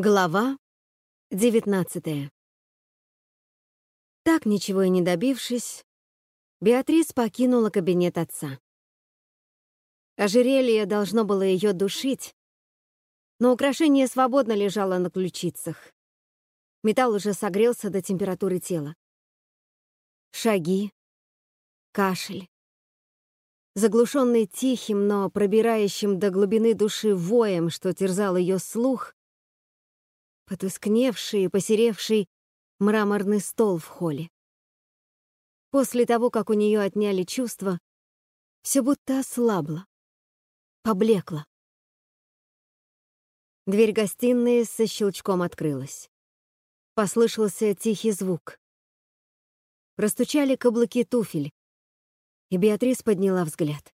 Глава 19 Так, ничего и не добившись, Беатрис покинула кабинет отца. Ожерелье должно было ее душить, но украшение свободно лежало на ключицах. Металл уже согрелся до температуры тела. Шаги, кашель. Заглушенный тихим, но пробирающим до глубины души воем, что терзал ее слух, потускневший и посеревший мраморный стол в холле. После того, как у нее отняли чувства, все будто ослабло, поблекло. Дверь гостиной со щелчком открылась. Послышался тихий звук. Простучали каблуки туфель, и Беатрис подняла взгляд.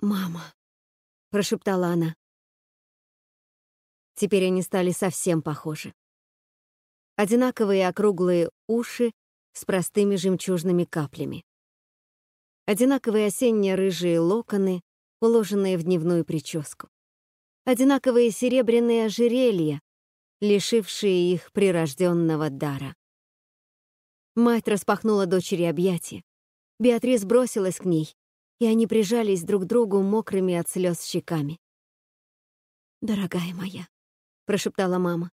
«Мама», — прошептала она. Теперь они стали совсем похожи. Одинаковые округлые уши с простыми жемчужными каплями. Одинаковые осенне-рыжие локоны, уложенные в дневную прическу. Одинаковые серебряные ожерелья, лишившие их прирожденного дара. Мать распахнула дочери объятия. Беатрис бросилась к ней, и они прижались друг к другу мокрыми от слез щеками. «Дорогая моя», прошептала мама.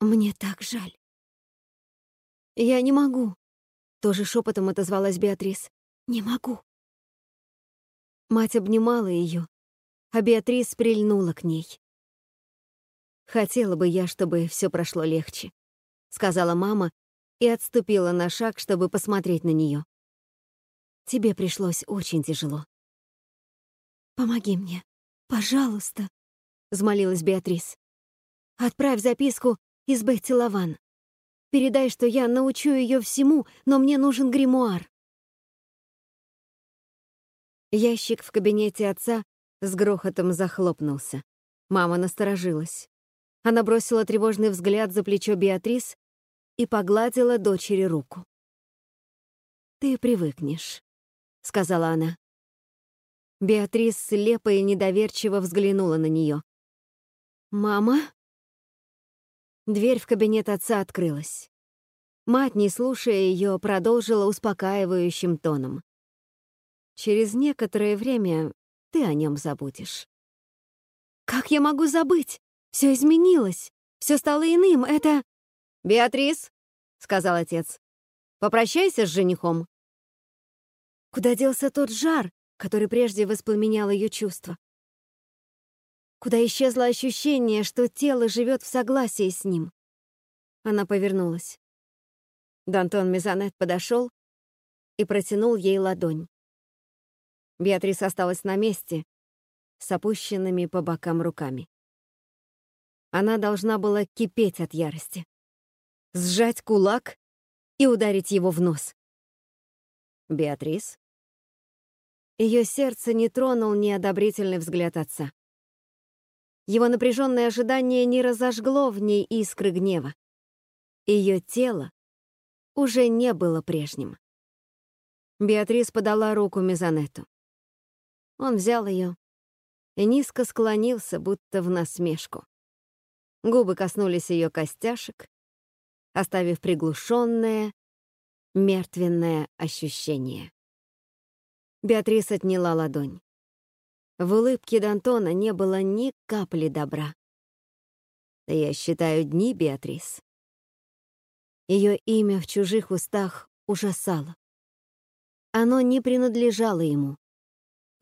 Мне так жаль. Я не могу, тоже шепотом отозвалась Беатрис. Не могу. Мать обнимала ее, а Беатрис прильнула к ней. Хотела бы я, чтобы все прошло легче, сказала мама и отступила на шаг, чтобы посмотреть на нее. Тебе пришлось очень тяжело. Помоги мне, пожалуйста, взмолилась Беатрис. Отправь записку из Бетти Лаван. Передай, что я научу ее всему, но мне нужен гримуар. Ящик в кабинете отца с грохотом захлопнулся. Мама насторожилась. Она бросила тревожный взгляд за плечо Беатрис и погладила дочери руку. «Ты привыкнешь», — сказала она. Беатрис слепо и недоверчиво взглянула на нее. «Мама?» Дверь в кабинет отца открылась. Мать, не слушая ее, продолжила успокаивающим тоном. «Через некоторое время ты о нем забудешь». «Как я могу забыть? Все изменилось. Все стало иным. Это...» «Беатрис», — сказал отец, — «попрощайся с женихом». Куда делся тот жар, который прежде воспламенял ее чувства? Куда исчезло ощущение, что тело живет в согласии с ним. Она повернулась. Дантон Мезонет подошел и протянул ей ладонь. Беатрис осталась на месте, с опущенными по бокам руками. Она должна была кипеть от ярости, сжать кулак и ударить его в нос. Беатрис? Ее сердце не тронул неодобрительный взгляд отца. Его напряженное ожидание не разожгло в ней искры гнева. Ее тело уже не было прежним. Беатрис подала руку Мезонету. Он взял ее и низко склонился, будто в насмешку. Губы коснулись ее костяшек, оставив приглушенное, мертвенное ощущение. Беатрис отняла ладонь. В улыбке Д'Антона не было ни капли добра. Я считаю дни, Беатрис. Ее имя в чужих устах ужасало. Оно не принадлежало ему,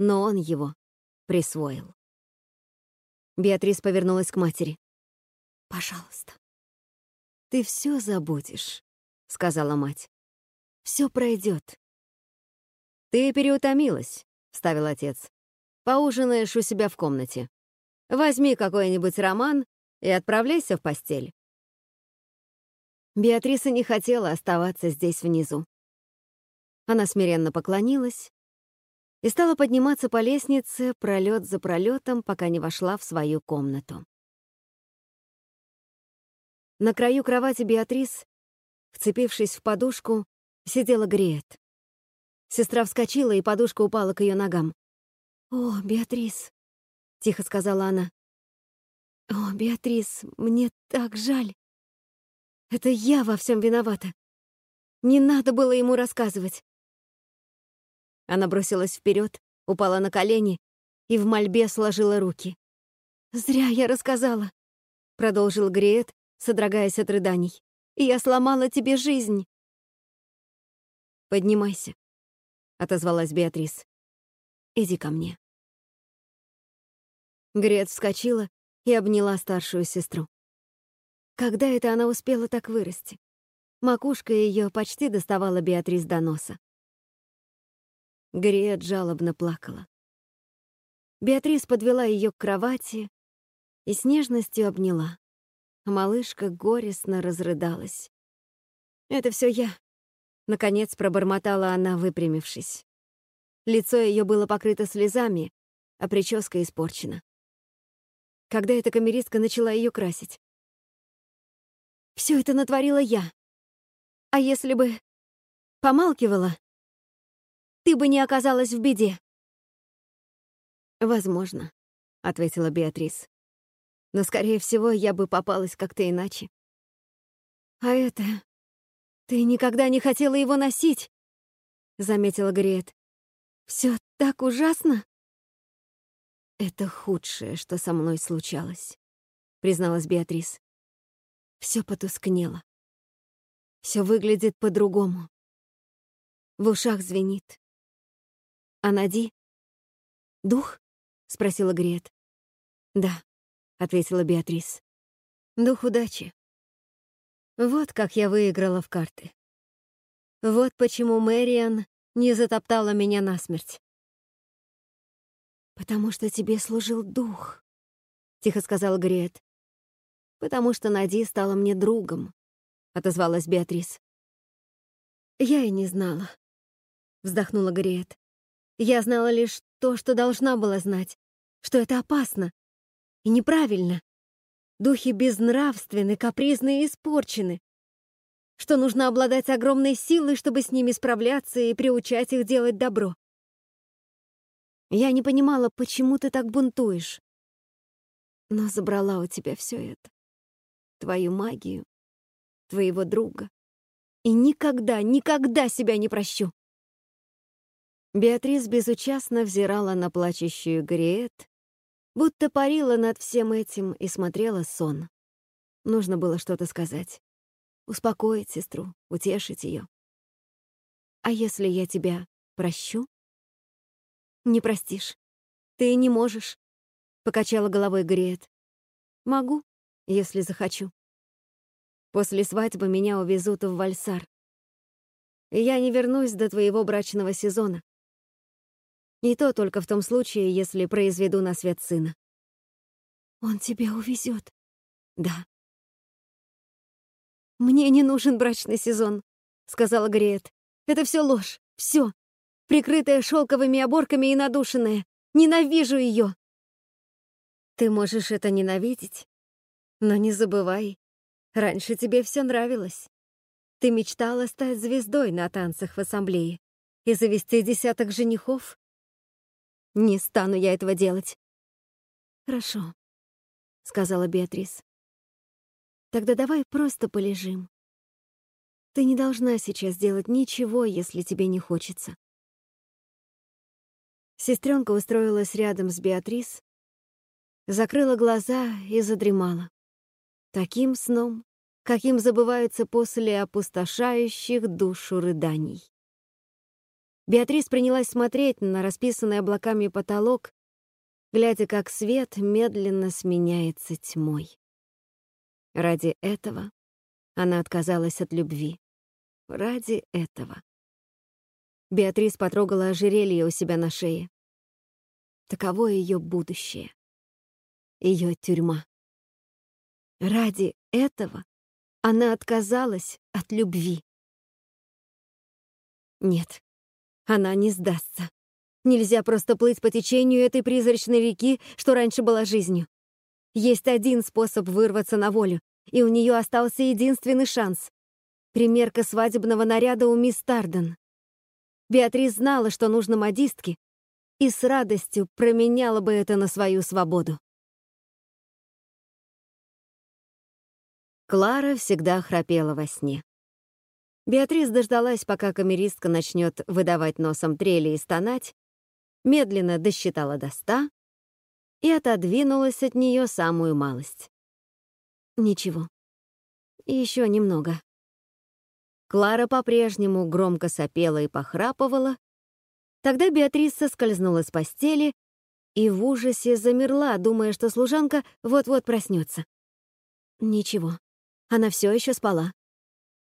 но он его присвоил. Беатрис повернулась к матери. «Пожалуйста, ты все забудешь», — сказала мать. «Все пройдет». «Ты переутомилась», — вставил отец. Поужинаешь у себя в комнате. Возьми какой-нибудь роман и отправляйся в постель. Беатриса не хотела оставаться здесь внизу. Она смиренно поклонилась и стала подниматься по лестнице пролет за пролетом, пока не вошла в свою комнату. На краю кровати Беатрис, вцепившись в подушку, сидела Гриет. Сестра вскочила, и подушка упала к ее ногам. «О, Беатрис», — тихо сказала она. О, Беатрис, мне так жаль. Это я во всем виновата. Не надо было ему рассказывать. Она бросилась вперед, упала на колени и в мольбе сложила руки. «Зря я рассказала», — продолжил Гриет, содрогаясь от рыданий. «И я сломала тебе жизнь». «Поднимайся», — отозвалась Беатрис. «Иди ко мне». Грет вскочила и обняла старшую сестру. Когда это она успела так вырасти? Макушка ее почти доставала Беатрис до носа. Грет жалобно плакала. Беатрис подвела ее к кровати и с нежностью обняла. Малышка горестно разрыдалась. «Это все я», — наконец пробормотала она, выпрямившись. Лицо ее было покрыто слезами, а прическа испорчена когда эта камеристка начала ее красить. Все это натворила я. А если бы помалкивала, ты бы не оказалась в беде. «Возможно», — ответила Беатрис. «Но, скорее всего, я бы попалась как-то иначе». «А это... Ты никогда не хотела его носить», — заметила Грет. «Все так ужасно». «Это худшее, что со мной случалось», — призналась Беатрис. Все потускнело. Все выглядит по-другому. В ушах звенит. «А Нади?» «Дух?» — спросила Грет. «Да», — ответила Беатрис. «Дух удачи. Вот как я выиграла в карты. Вот почему Мэриан не затоптала меня насмерть. «Потому что тебе служил дух», — тихо сказал Грет. «Потому что Нади стала мне другом», — отозвалась Беатрис. «Я и не знала», — вздохнула Грет. «Я знала лишь то, что должна была знать, что это опасно и неправильно. Духи безнравственны, капризны и испорчены, что нужно обладать огромной силой, чтобы с ними справляться и приучать их делать добро. Я не понимала, почему ты так бунтуешь. Но забрала у тебя все это. Твою магию, твоего друга. И никогда, никогда себя не прощу. Беатрис безучастно взирала на плачущую Гриет, будто парила над всем этим и смотрела сон. Нужно было что-то сказать. Успокоить сестру, утешить ее. А если я тебя прощу? Не простишь. Ты не можешь, — покачала головой Грет. Могу, если захочу. После свадьбы меня увезут в Вальсар. Я не вернусь до твоего брачного сезона. И то только в том случае, если произведу на свет сына. Он тебя увезет. Да. Мне не нужен брачный сезон, сказала Грет. Это все ложь, все прикрытая шелковыми оборками и надушенная. Ненавижу ее. Ты можешь это ненавидеть, но не забывай, раньше тебе все нравилось. Ты мечтала стать звездой на танцах в ассамблее и завести десяток женихов. Не стану я этого делать. Хорошо, сказала Беатрис. Тогда давай просто полежим. Ты не должна сейчас делать ничего, если тебе не хочется. Сестренка устроилась рядом с Беатрис, закрыла глаза и задремала. Таким сном, каким забываются после опустошающих душу рыданий. Беатрис принялась смотреть на расписанный облаками потолок, глядя, как свет медленно сменяется тьмой. Ради этого она отказалась от любви. Ради этого. Беатрис потрогала ожерелье у себя на шее. Таково ее будущее. Ее тюрьма. Ради этого она отказалась от любви. Нет, она не сдастся. Нельзя просто плыть по течению этой призрачной реки, что раньше была жизнью. Есть один способ вырваться на волю, и у нее остался единственный шанс. Примерка свадебного наряда у мисс Тарден. Беатрис знала, что нужно модистке, и с радостью променяла бы это на свою свободу. Клара всегда храпела во сне. Беатрис дождалась, пока камеристка начнет выдавать носом трели и стонать, медленно досчитала до ста и отодвинулась от нее самую малость. Ничего. Еще немного. Клара по-прежнему громко сопела и похрапывала. Тогда Беатриса скользнула с постели и в ужасе замерла, думая, что служанка вот-вот проснется. Ничего, она все еще спала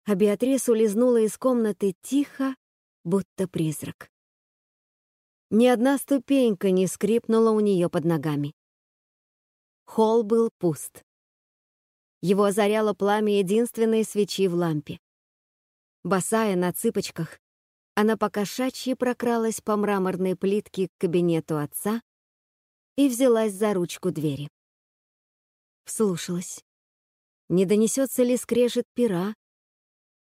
а Беатрис улизнула из комнаты тихо, будто призрак. Ни одна ступенька не скрипнула у нее под ногами. Холл был пуст. Его озаряло пламя единственной свечи в лампе. Босая на цыпочках, она покошачьи прокралась по мраморной плитке к кабинету отца и взялась за ручку двери. Вслушалась. Не донесется ли скрежет пера,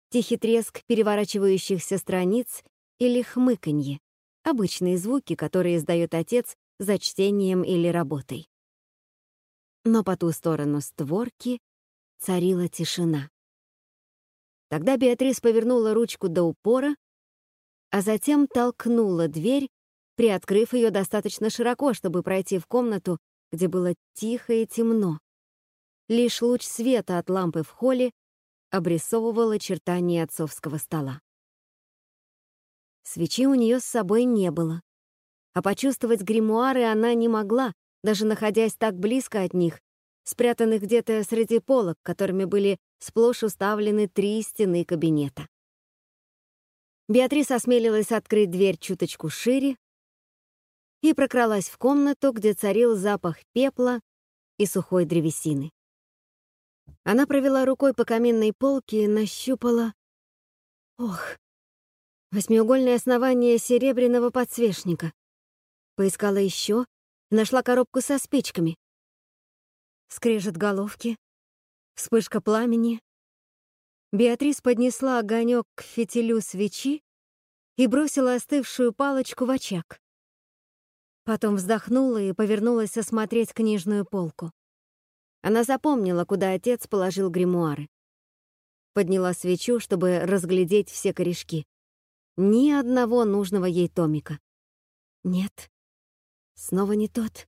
тихий треск переворачивающихся страниц или хмыканье — обычные звуки, которые издает отец за чтением или работой. Но по ту сторону створки царила тишина. Тогда Беатрис повернула ручку до упора, а затем толкнула дверь, приоткрыв ее достаточно широко, чтобы пройти в комнату, где было тихо и темно. Лишь луч света от лампы в холле обрисовывал очертания отцовского стола. Свечи у нее с собой не было, а почувствовать гримуары она не могла, даже находясь так близко от них, спрятанных где-то среди полок, которыми были сплошь уставлены три стены кабинета. Беатрис осмелилась открыть дверь чуточку шире и прокралась в комнату, где царил запах пепла и сухой древесины. Она провела рукой по каменной полке и нащупала... Ох! Восьмиугольное основание серебряного подсвечника. Поискала еще, нашла коробку со спичками. Скрежет головки, вспышка пламени. Беатрис поднесла огонек к фитилю свечи и бросила остывшую палочку в очаг. Потом вздохнула и повернулась осмотреть книжную полку. Она запомнила, куда отец положил гримуары. Подняла свечу, чтобы разглядеть все корешки. Ни одного нужного ей томика. Нет. Снова не тот.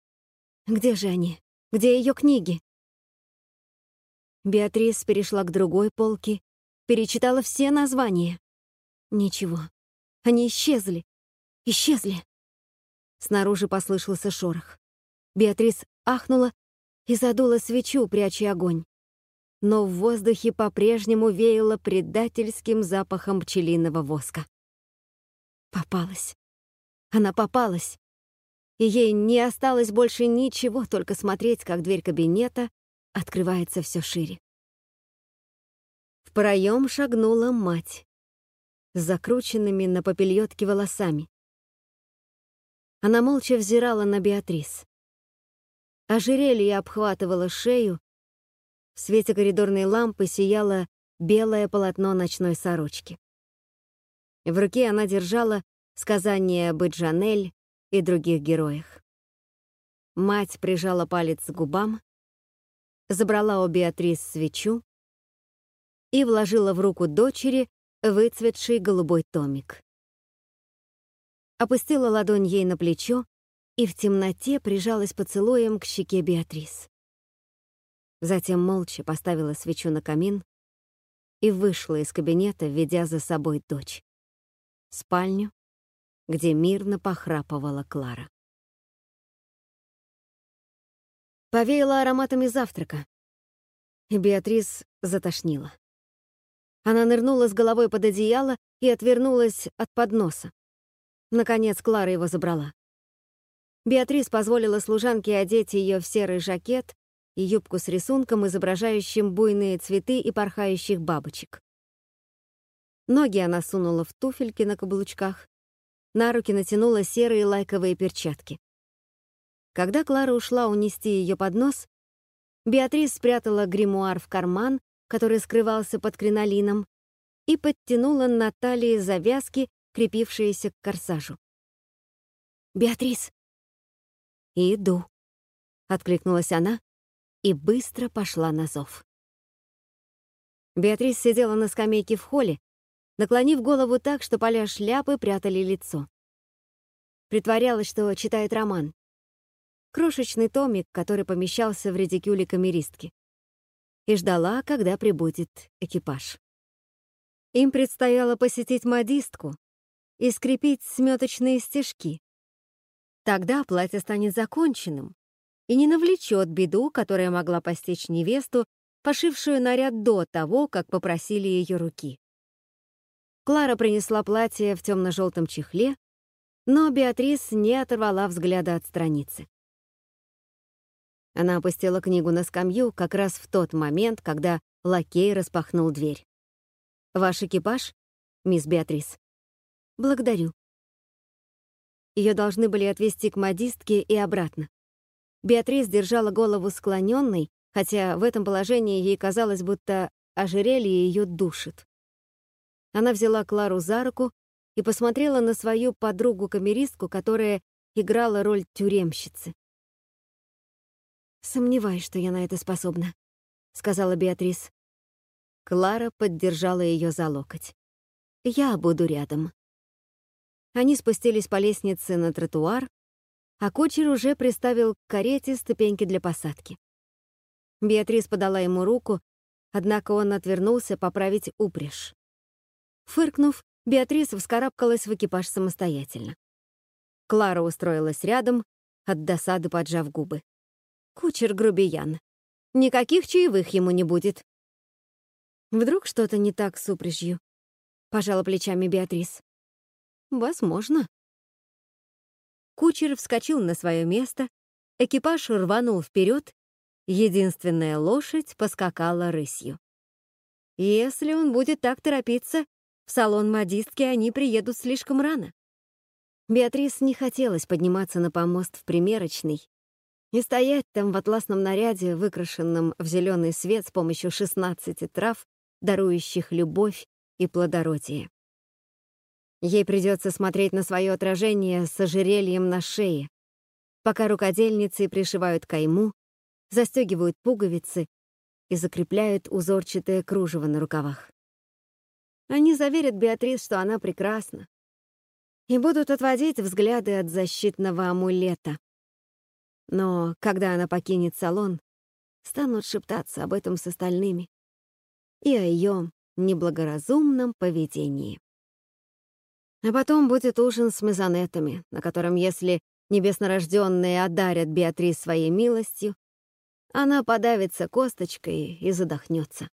Где же они? Где ее книги? Беатрис перешла к другой полке, перечитала все названия. Ничего. Они исчезли. Исчезли. Снаружи послышался шорох. Беатрис ахнула и задула свечу, пряча огонь. Но в воздухе по-прежнему веяло предательским запахом пчелиного воска. Попалась. Она попалась. И ей не осталось больше ничего, только смотреть, как дверь кабинета открывается все шире. В проем шагнула мать с закрученными на попельотке волосами. Она молча взирала на Беатрис. Ожерелье обхватывало шею, в свете коридорной лампы сияло белое полотно ночной сорочки. В руке она держала сказания Бэджанель и других героях. Мать прижала палец к губам, забрала у Беатрис свечу и вложила в руку дочери выцветший голубой томик. Опустила ладонь ей на плечо и в темноте прижалась поцелуем к щеке Беатрис. Затем молча поставила свечу на камин и вышла из кабинета, ведя за собой дочь. В спальню, где мирно похрапывала Клара. Повеяло ароматами завтрака, Беатрис затошнила. Она нырнула с головой под одеяло и отвернулась от подноса. Наконец Клара его забрала. Беатрис позволила служанке одеть ее в серый жакет и юбку с рисунком, изображающим буйные цветы и порхающих бабочек. Ноги она сунула в туфельки на каблучках, на руки натянула серые лайковые перчатки. Когда Клара ушла унести ее поднос, Беатрис спрятала гримуар в карман, который скрывался под кринолином, и подтянула на талии завязки, крепившиеся к корсажу. «Беатрис!» «Иду», — откликнулась она и быстро пошла на зов. Беатрис сидела на скамейке в холле, наклонив голову так, что поля шляпы прятали лицо. Притворялась, что читает роман. Крошечный томик, который помещался в редикюле камеристки. И ждала, когда прибудет экипаж. Им предстояло посетить модистку и скрепить сметочные стежки. Тогда платье станет законченным и не навлечет беду, которая могла постичь невесту, пошившую наряд до того, как попросили ее руки. Клара принесла платье в темно-желтом чехле, но Беатрис не оторвала взгляда от страницы. Она опустила книгу на скамью как раз в тот момент, когда лакей распахнул дверь. «Ваш экипаж, мисс Беатрис?» «Благодарю». Ее должны были отвезти к модистке и обратно. Беатрис держала голову склоненной, хотя в этом положении ей казалось, будто ожерелье ее душит. Она взяла Клару за руку и посмотрела на свою подругу-камеристку, которая играла роль тюремщицы. «Сомневаюсь, что я на это способна», — сказала Беатрис. Клара поддержала ее за локоть. «Я буду рядом». Они спустились по лестнице на тротуар, а кучер уже приставил к карете ступеньки для посадки. Беатрис подала ему руку, однако он отвернулся поправить упряжь. Фыркнув, Беатрис вскарабкалась в экипаж самостоятельно. Клара устроилась рядом, от досады поджав губы. Кучер грубиян. Никаких чаевых ему не будет. Вдруг что-то не так с упряжью? Пожала плечами Беатрис. Возможно. Кучер вскочил на свое место, экипаж рванул вперед, единственная лошадь поскакала рысью. Если он будет так торопиться, в салон модистки они приедут слишком рано. Беатрис не хотелось подниматься на помост в примерочный и стоять там в атласном наряде, выкрашенном в зеленый свет с помощью 16 трав, дарующих любовь и плодородие. Ей придется смотреть на свое отражение с ожерельем на шее, пока рукодельницы пришивают кайму, застегивают пуговицы и закрепляют узорчатое кружево на рукавах. Они заверят Беатрис, что она прекрасна, и будут отводить взгляды от защитного амулета. Но когда она покинет салон, станут шептаться об этом с остальными и о ее неблагоразумном поведении. А потом будет ужин с мезонетами, на котором, если небеснорожденные одарят Беатрис своей милостью, она подавится косточкой и задохнется.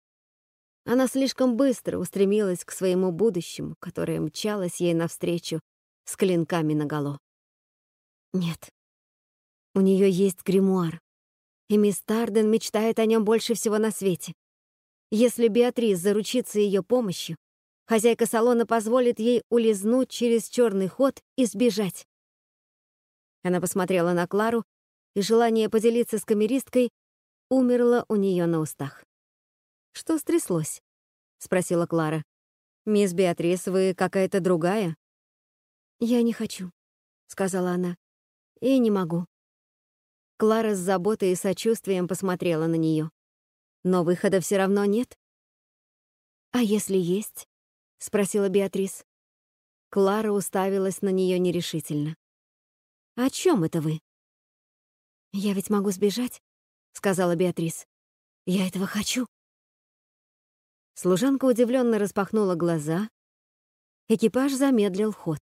Она слишком быстро устремилась к своему будущему, которое мчалось ей навстречу с клинками наголо. Нет, у нее есть гримуар, и мисс Тарден мечтает о нем больше всего на свете. Если Беатрис заручится ее помощью, хозяйка салона позволит ей улизнуть через черный ход и сбежать. Она посмотрела на Клару, и желание поделиться с камеристкой умерло у нее на устах. «Что стряслось?» — спросила Клара. «Мисс Беатрис, вы какая-то другая?» «Я не хочу», — сказала она. «И не могу». Клара с заботой и сочувствием посмотрела на нее. Но выхода все равно нет. «А если есть?» — спросила Беатрис. Клара уставилась на нее нерешительно. «О чем это вы?» «Я ведь могу сбежать», — сказала Беатрис. «Я этого хочу». Служанка удивленно распахнула глаза. Экипаж замедлил ход.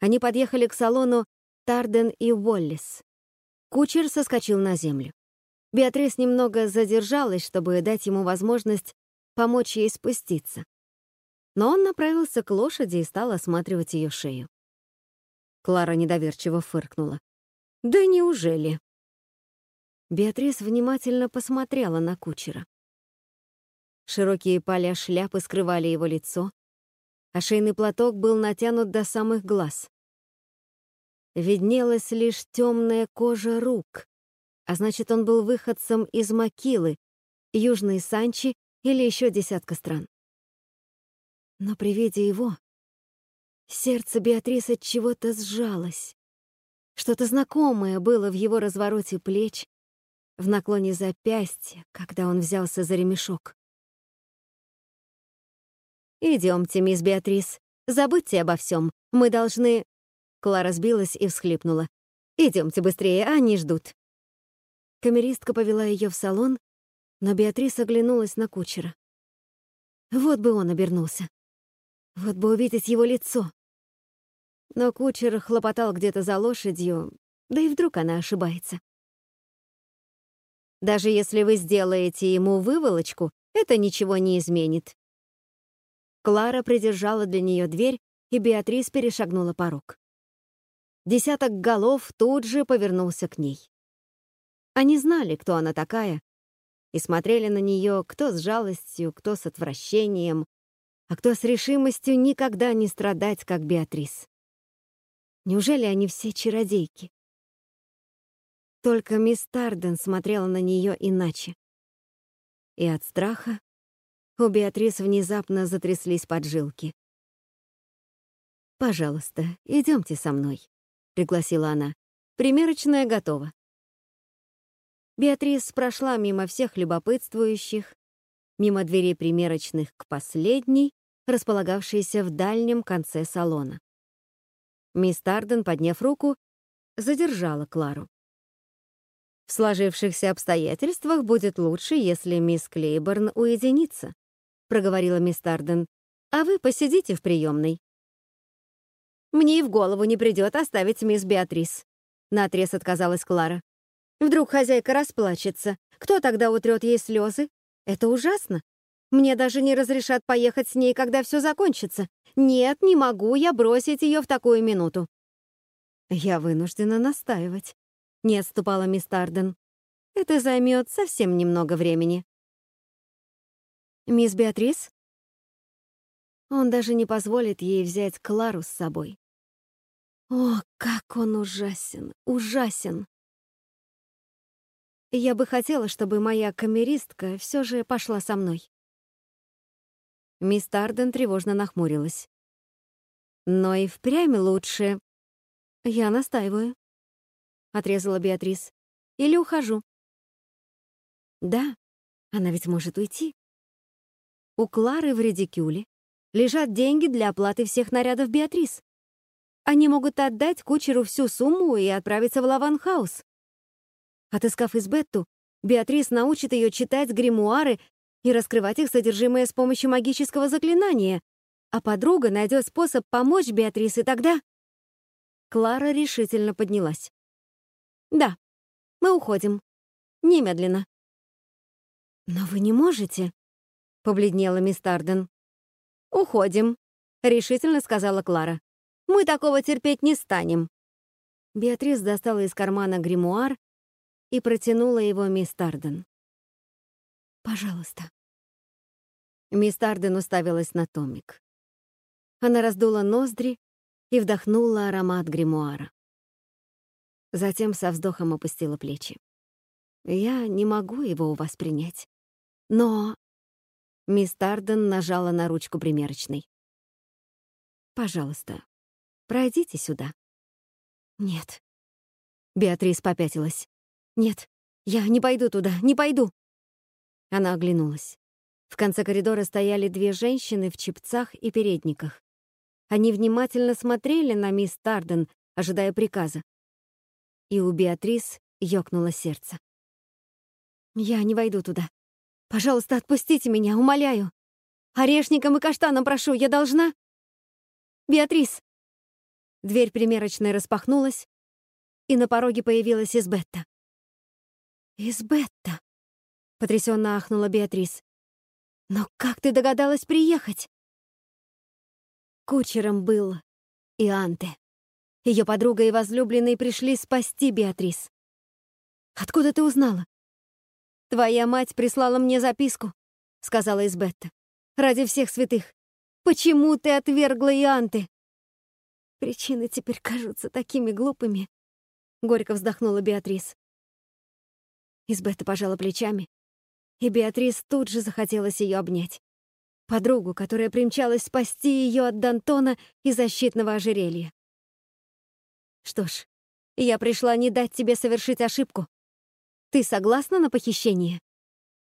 Они подъехали к салону Тарден и Уоллис. Кучер соскочил на землю. Беатрис немного задержалась, чтобы дать ему возможность помочь ей спуститься. Но он направился к лошади и стал осматривать ее шею. Клара недоверчиво фыркнула. «Да неужели?» Беатрис внимательно посмотрела на кучера. Широкие поля шляпы скрывали его лицо, а шейный платок был натянут до самых глаз. Виднелась лишь темная кожа рук, а значит, он был выходцем из Макилы, Южной Санчи или еще десятка стран. Но при виде его сердце Беатрисы чего-то сжалось. Что-то знакомое было в его развороте плеч, в наклоне запястья, когда он взялся за ремешок. Идемте, мисс Беатрис. Забудьте обо всем. Мы должны...» Клара сбилась и всхлипнула. Идемте быстрее, они ждут». Камеристка повела ее в салон, но Беатрис оглянулась на кучера. Вот бы он обернулся. Вот бы увидеть его лицо. Но кучер хлопотал где-то за лошадью, да и вдруг она ошибается. Даже если вы сделаете ему выволочку, это ничего не изменит. Клара придержала для нее дверь, и Беатрис перешагнула порог. Десяток голов тут же повернулся к ней. Они знали, кто она такая, и смотрели на нее кто с жалостью, кто с отвращением, а кто с решимостью никогда не страдать, как Беатрис. Неужели они все чародейки? Только мисс Тарден смотрела на нее иначе. И от страха у Беатрис внезапно затряслись поджилки. «Пожалуйста, идемте со мной», пригласила она. «Примерочная готова». Беатрис прошла мимо всех любопытствующих, мимо дверей примерочных к последней, располагавшейся в дальнем конце салона. Мисс Тарден, подняв руку, задержала Клару. «В сложившихся обстоятельствах будет лучше, если мисс Клейборн уединится», проговорила мисс Тарден, «а вы посидите в приемной. Мне и в голову не придет оставить мисс Беатрис. Наотрез отказалась Клара. Вдруг хозяйка расплачется. Кто тогда утрет ей слезы? Это ужасно. Мне даже не разрешат поехать с ней, когда все закончится. Нет, не могу я бросить ее в такую минуту. Я вынуждена настаивать. Не отступала мисс Тарден. Это займет совсем немного времени. Мисс Беатрис? Он даже не позволит ей взять Клару с собой. О, как он ужасен, ужасен. Я бы хотела, чтобы моя камеристка все же пошла со мной. Мисс Тарден тревожно нахмурилась. Но и впрямь лучше. Я настаиваю. Отрезала Беатрис. Или ухожу. Да, она ведь может уйти. У Клары в редикюле лежат деньги для оплаты всех нарядов Беатрис. Они могут отдать кучеру всю сумму и отправиться в Лаванхаус. Отыскав Избетту, Беатрис научит ее читать гримуары и раскрывать их содержимое с помощью магического заклинания, а подруга найдет способ помочь Беатрис, и тогда... Клара решительно поднялась. «Да, мы уходим. Немедленно». «Но вы не можете», — побледнела мисс Тарден. «Уходим», — решительно сказала Клара. Мы такого терпеть не станем». Беатрис достала из кармана гримуар и протянула его мисс Тарден. «Пожалуйста». Мисс Тарден уставилась на томик. Она раздула ноздри и вдохнула аромат гримуара. Затем со вздохом опустила плечи. «Я не могу его у вас принять. Но...» Мисс Тарден нажала на ручку примерочной. «Пожалуйста, Пройдите сюда». «Нет». Беатрис попятилась. «Нет, я не пойду туда, не пойду». Она оглянулась. В конце коридора стояли две женщины в чепцах и передниках. Они внимательно смотрели на мисс Тарден, ожидая приказа. И у Беатрис ёкнуло сердце. «Я не войду туда. Пожалуйста, отпустите меня, умоляю. Орешником и каштаном прошу, я должна...» «Беатрис!» Дверь примерочной распахнулась, и на пороге появилась Избетта. «Избетта!» — потрясенно ахнула Беатрис. «Но как ты догадалась приехать?» Кучером был и Анте. Ее подруга и возлюбленный пришли спасти Беатрис. «Откуда ты узнала?» «Твоя мать прислала мне записку», — сказала Избетта. «Ради всех святых. Почему ты отвергла Ианты?» Причины теперь кажутся такими глупыми. Горько вздохнула Беатрис. Избетта пожала плечами, и Беатрис тут же захотелось ее обнять. Подругу, которая примчалась спасти ее от Дантона и защитного ожерелья. Что ж, я пришла не дать тебе совершить ошибку. Ты согласна на похищение?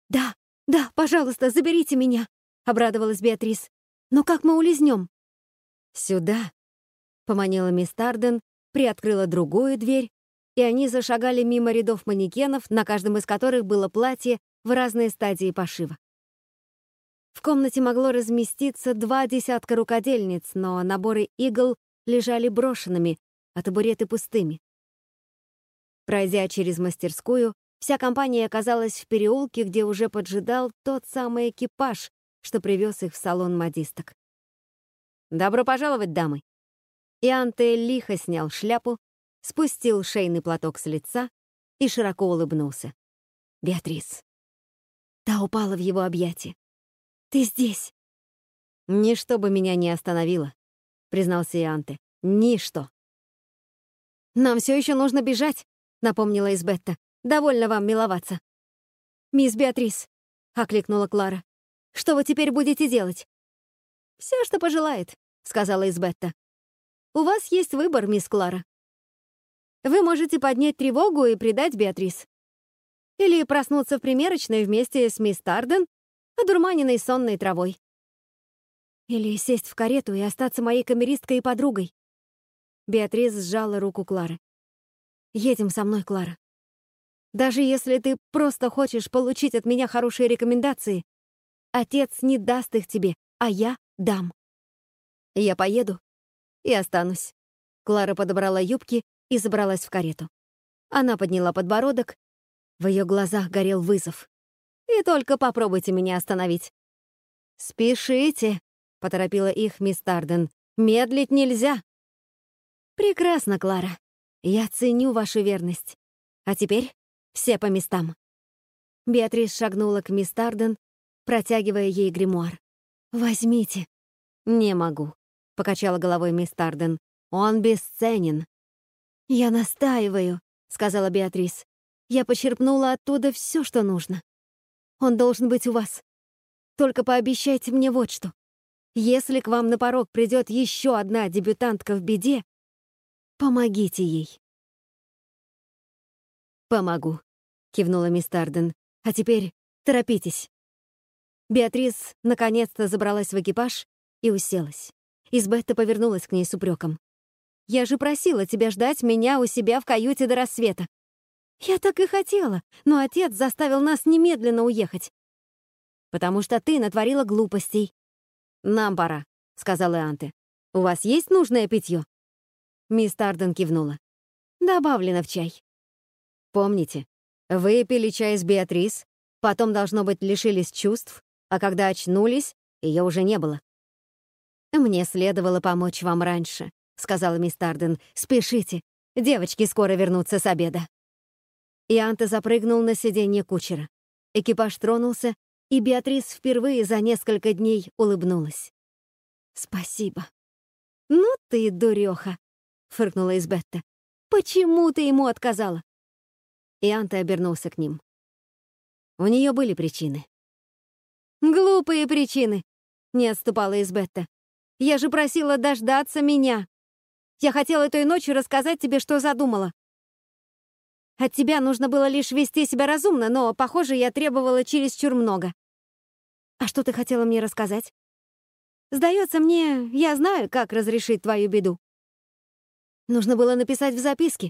Да, да, пожалуйста, заберите меня, обрадовалась Беатрис. Но как мы улизнем? Сюда, поманила мисс Тарден, приоткрыла другую дверь, и они зашагали мимо рядов манекенов, на каждом из которых было платье в разные стадии пошива. В комнате могло разместиться два десятка рукодельниц, но наборы игл лежали брошенными, а табуреты пустыми. Пройдя через мастерскую, вся компания оказалась в переулке, где уже поджидал тот самый экипаж, что привез их в салон модисток. «Добро пожаловать, дамы!» Ианте лихо снял шляпу, спустил шейный платок с лица и широко улыбнулся. «Беатрис». Та упала в его объятия. «Ты здесь!» «Ничто бы меня не остановило», — признался Ианте. «Ничто». «Нам все еще нужно бежать», — напомнила Избетта. «Довольно вам миловаться». «Мисс Беатрис», — окликнула Клара. «Что вы теперь будете делать?» «Все, что пожелает», — сказала Избетта. «У вас есть выбор, мисс Клара. Вы можете поднять тревогу и предать Беатрис. Или проснуться в примерочной вместе с мисс Тарден, одурманенной сонной травой. Или сесть в карету и остаться моей камеристкой и подругой. Беатрис сжала руку Клары. «Едем со мной, Клара. Даже если ты просто хочешь получить от меня хорошие рекомендации, отец не даст их тебе, а я дам. Я поеду и останусь». Клара подобрала юбки и забралась в карету. Она подняла подбородок, в ее глазах горел вызов. «И только попробуйте меня остановить». «Спешите», — поторопила их мисс Тарден. «Медлить нельзя». «Прекрасно, Клара. Я ценю вашу верность. А теперь все по местам». Беатрис шагнула к мисс Тарден, протягивая ей гримуар. «Возьмите». «Не могу», — покачала головой мисс Тарден. «Он бесценен. «Я настаиваю», — сказала Беатрис. «Я почерпнула оттуда все, что нужно. Он должен быть у вас. Только пообещайте мне вот что. Если к вам на порог придет еще одна дебютантка в беде, помогите ей». «Помогу», — кивнула мисс Тарден. «А теперь торопитесь». Беатрис наконец-то забралась в экипаж и уселась. Избетта повернулась к ней с упреком. Я же просила тебя ждать меня у себя в каюте до рассвета. Я так и хотела, но отец заставил нас немедленно уехать. Потому что ты натворила глупостей. Нам пора, сказал Анте. У вас есть нужное питье? Мисс Тарден кивнула. Добавлено в чай. Помните, вы пили чай с Беатрис, потом, должно быть, лишились чувств, а когда очнулись, ее уже не было. Мне следовало помочь вам раньше. — сказала мисс Тарден. «Спешите, девочки скоро вернутся с обеда». И Анта запрыгнул на сиденье кучера. Экипаж тронулся, и Беатрис впервые за несколько дней улыбнулась. «Спасибо». «Ну ты дуреха», — фыркнула Избетта. «Почему ты ему отказала?» И Анта обернулся к ним. У нее были причины. «Глупые причины», — не отступала Избетта. «Я же просила дождаться меня». Я хотела той ночью рассказать тебе, что задумала. От тебя нужно было лишь вести себя разумно, но, похоже, я требовала чересчур много. А что ты хотела мне рассказать? Сдается мне, я знаю, как разрешить твою беду. Нужно было написать в записке.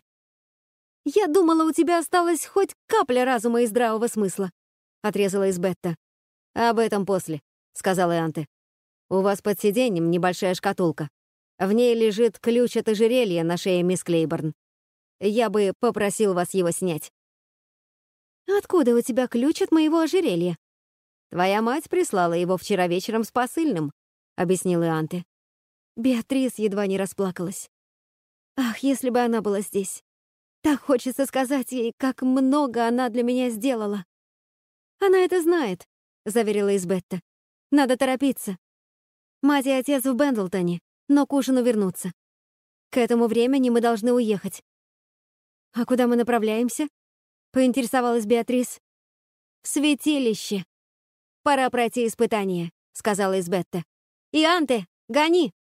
Я думала, у тебя осталась хоть капля разума и здравого смысла, — отрезала Избетта. Об этом после, — сказала Анте. У вас под сиденьем небольшая шкатулка. В ней лежит ключ от ожерелья на шее мисс Клейборн. Я бы попросил вас его снять». «Откуда у тебя ключ от моего ожерелья?» «Твоя мать прислала его вчера вечером с посыльным», — объяснил Ианте. Беатрис едва не расплакалась. «Ах, если бы она была здесь! Так хочется сказать ей, как много она для меня сделала!» «Она это знает», — заверила Избетта. «Надо торопиться. Мать и отец в Бендлтоне но к ужину вернуться. К этому времени мы должны уехать. А куда мы направляемся? Поинтересовалась Беатрис. В святилище. Пора пройти испытание, сказала Избетта. И Анте, гони!